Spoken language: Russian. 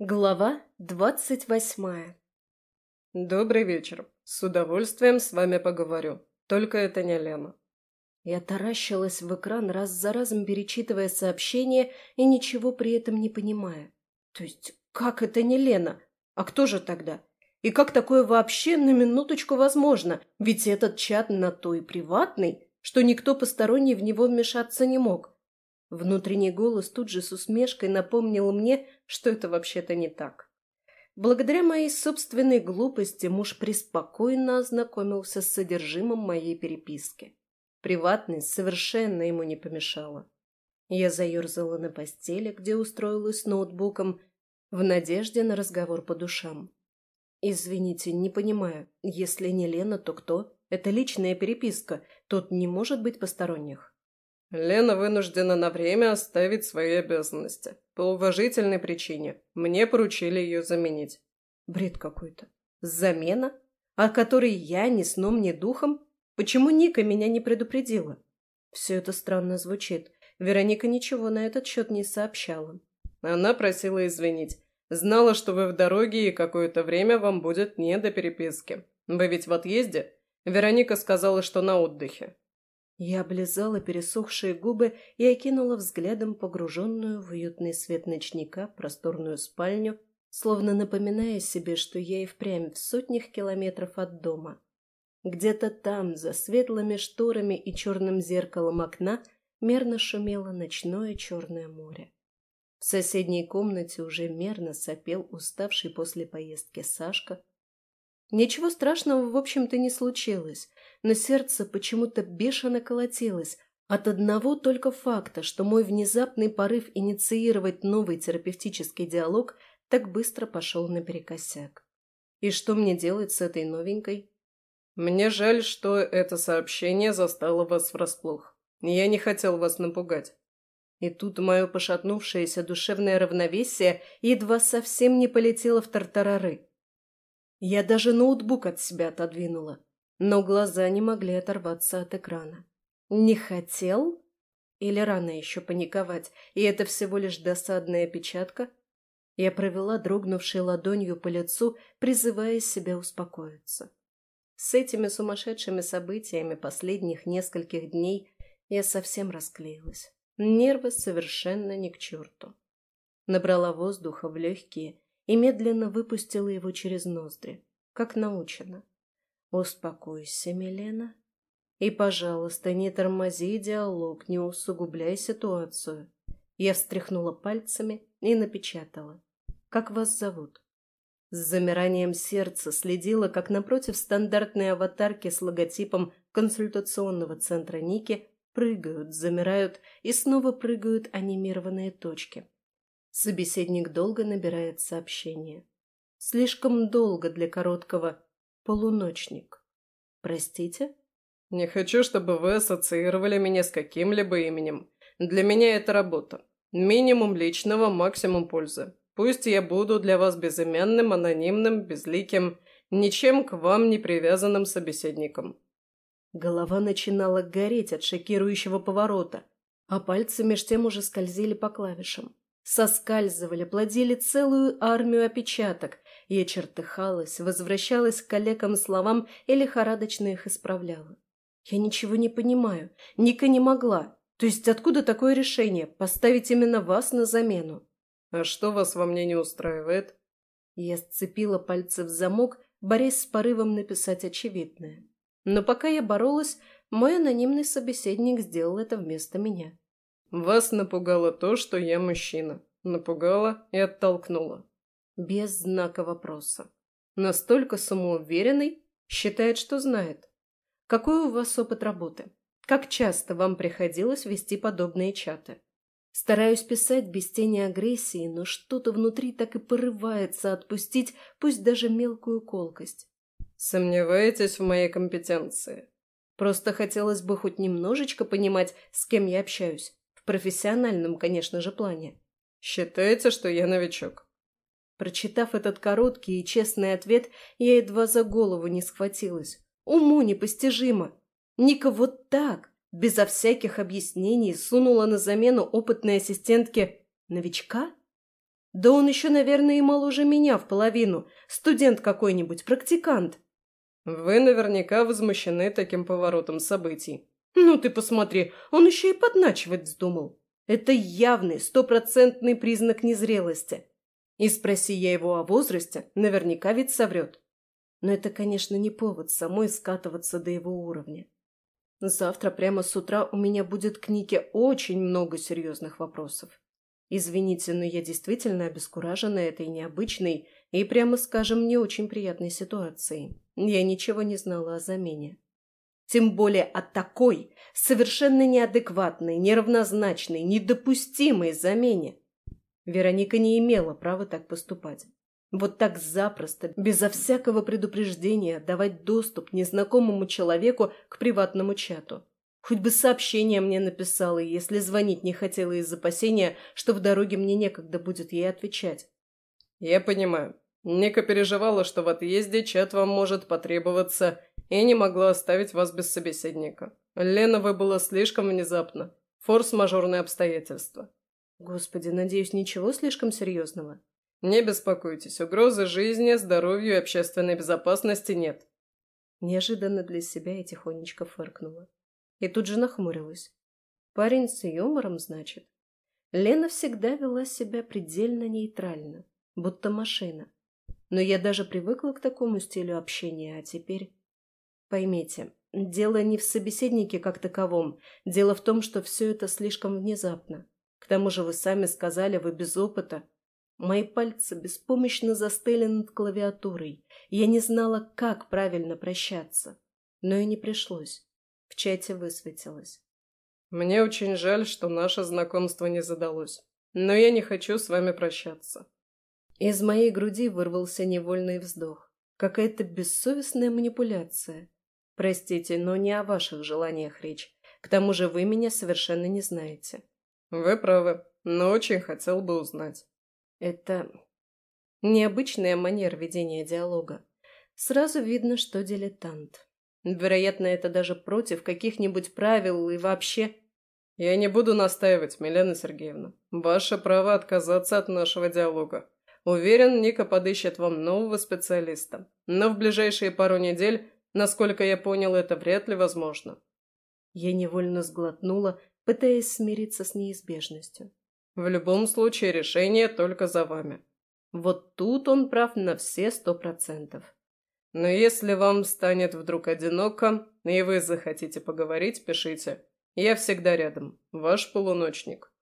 Глава двадцать восьмая «Добрый вечер. С удовольствием с вами поговорю. Только это не Лена». Я таращилась в экран, раз за разом перечитывая сообщение и ничего при этом не понимая. То есть, как это не Лена? А кто же тогда? И как такое вообще на минуточку возможно? Ведь этот чат на то и приватный, что никто посторонний в него вмешаться не мог. Внутренний голос тут же с усмешкой напомнил мне, что это вообще-то не так. Благодаря моей собственной глупости муж преспокойно ознакомился с содержимым моей переписки. Приватность совершенно ему не помешала. Я заерзала на постели, где устроилась с ноутбуком, в надежде на разговор по душам. «Извините, не понимаю. Если не Лена, то кто? Это личная переписка. Тут не может быть посторонних». Лена вынуждена на время оставить свои обязанности. По уважительной причине. Мне поручили ее заменить. Бред какой-то. Замена? О которой я ни сном, ни духом? Почему Ника меня не предупредила? Все это странно звучит. Вероника ничего на этот счет не сообщала. Она просила извинить. Знала, что вы в дороге и какое-то время вам будет не до переписки. Вы ведь в отъезде? Вероника сказала, что на отдыхе. Я облизала пересохшие губы и окинула взглядом погруженную в уютный свет ночника просторную спальню, словно напоминая себе, что я и впрямь в сотнях километров от дома. Где-то там, за светлыми шторами и черным зеркалом окна, мерно шумело ночное черное море. В соседней комнате уже мерно сопел уставший после поездки Сашка, Ничего страшного, в общем-то, не случилось, но сердце почему-то бешено колотилось от одного только факта, что мой внезапный порыв инициировать новый терапевтический диалог так быстро пошел наперекосяк. И что мне делать с этой новенькой? Мне жаль, что это сообщение застало вас врасплох. Я не хотел вас напугать. И тут мое пошатнувшееся душевное равновесие едва совсем не полетело в тартарары. Я даже ноутбук от себя отодвинула, но глаза не могли оторваться от экрана. Не хотел? Или рано еще паниковать, и это всего лишь досадная печатка? Я провела дрогнувшей ладонью по лицу, призывая себя успокоиться. С этими сумасшедшими событиями последних нескольких дней я совсем расклеилась. Нервы совершенно ни к черту. Набрала воздуха в легкие и медленно выпустила его через ноздри, как научена. «Успокойся, Милена. И, пожалуйста, не тормози диалог, не усугубляй ситуацию». Я встряхнула пальцами и напечатала. «Как вас зовут?» С замиранием сердца следила, как напротив стандартной аватарки с логотипом консультационного центра Ники прыгают, замирают и снова прыгают анимированные точки. Собеседник долго набирает сообщение. Слишком долго для короткого «полуночник». Простите? Не хочу, чтобы вы ассоциировали меня с каким-либо именем. Для меня это работа. Минимум личного, максимум пользы. Пусть я буду для вас безымянным, анонимным, безликим, ничем к вам не привязанным собеседником. Голова начинала гореть от шокирующего поворота, а пальцы меж тем уже скользили по клавишам соскальзывали, плодили целую армию опечаток. Я чертыхалась, возвращалась к коллегам словам и лихорадочно их исправляла. Я ничего не понимаю. Ника не могла. То есть откуда такое решение поставить именно вас на замену? А что вас во мне не устраивает? Я сцепила пальцы в замок, борясь с порывом написать очевидное. Но пока я боролась, мой анонимный собеседник сделал это вместо меня. Вас напугало то, что я мужчина. Напугало и оттолкнуло. Без знака вопроса. Настолько самоуверенный, считает, что знает. Какой у вас опыт работы? Как часто вам приходилось вести подобные чаты? Стараюсь писать без тени агрессии, но что-то внутри так и порывается отпустить, пусть даже мелкую колкость. Сомневаетесь в моей компетенции? Просто хотелось бы хоть немножечко понимать, с кем я общаюсь профессиональном, конечно же, плане. Считается, что я новичок. Прочитав этот короткий и честный ответ, я едва за голову не схватилась. Уму непостижимо. Ника вот так, безо всяких объяснений, сунула на замену опытной ассистентке новичка? Да он еще, наверное, и моложе меня в половину. Студент какой-нибудь, практикант. Вы наверняка возмущены таким поворотом событий. Ну ты посмотри, он еще и подначивать вздумал. Это явный, стопроцентный признак незрелости. И спроси я его о возрасте, наверняка ведь соврет. Но это, конечно, не повод самой скатываться до его уровня. Завтра прямо с утра у меня будет к Нике очень много серьезных вопросов. Извините, но я действительно обескуражена этой необычной и, прямо скажем, не очень приятной ситуацией. Я ничего не знала о замене. Тем более о такой, совершенно неадекватной, неравнозначной, недопустимой замене. Вероника не имела права так поступать. Вот так запросто, безо всякого предупреждения, давать доступ незнакомому человеку к приватному чату. Хоть бы сообщение мне написала, если звонить не хотела из опасения, что в дороге мне некогда будет ей отвечать. Я понимаю. Ника переживала, что в отъезде чат вам может потребоваться, и не могла оставить вас без собеседника. Лена выбыла слишком внезапно. Форс-мажорные обстоятельства. Господи, надеюсь, ничего слишком серьезного? Не беспокойтесь, угрозы жизни, здоровью и общественной безопасности нет. Неожиданно для себя я тихонечко фыркнула. И тут же нахмурилась. Парень с юмором, значит. Лена всегда вела себя предельно нейтрально, будто машина. Но я даже привыкла к такому стилю общения, а теперь... Поймите, дело не в собеседнике как таковом. Дело в том, что все это слишком внезапно. К тому же вы сами сказали, вы без опыта. Мои пальцы беспомощно застыли над клавиатурой. Я не знала, как правильно прощаться. Но и не пришлось. В чате высветилось. «Мне очень жаль, что наше знакомство не задалось. Но я не хочу с вами прощаться». Из моей груди вырвался невольный вздох. Какая-то бессовестная манипуляция. Простите, но не о ваших желаниях речь. К тому же вы меня совершенно не знаете. Вы правы, но очень хотел бы узнать. Это необычная манера ведения диалога. Сразу видно, что дилетант. Вероятно, это даже против каких-нибудь правил и вообще... Я не буду настаивать, Милена Сергеевна. Ваше право отказаться от нашего диалога. Уверен, Ника подыщет вам нового специалиста. Но в ближайшие пару недель, насколько я понял, это вряд ли возможно. Я невольно сглотнула, пытаясь смириться с неизбежностью. В любом случае решение только за вами. Вот тут он прав на все сто процентов. Но если вам станет вдруг одиноко, и вы захотите поговорить, пишите. Я всегда рядом. Ваш полуночник.